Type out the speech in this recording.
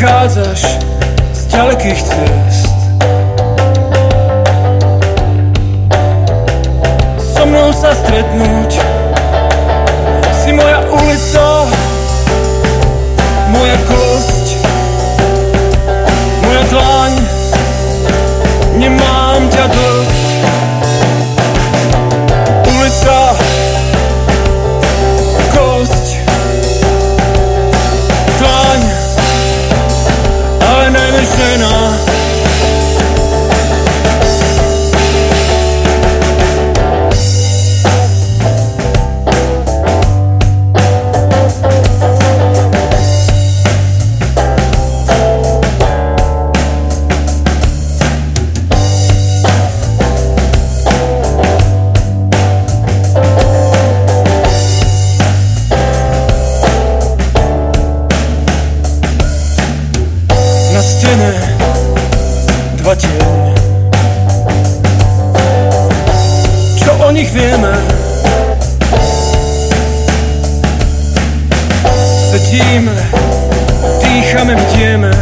prichádzaš z ďalekých cest. So mnou sa stretnúť Si moja ulica turn on stene dva tiene. Čo o nich vieme? Sedíme, dýchame, bdieme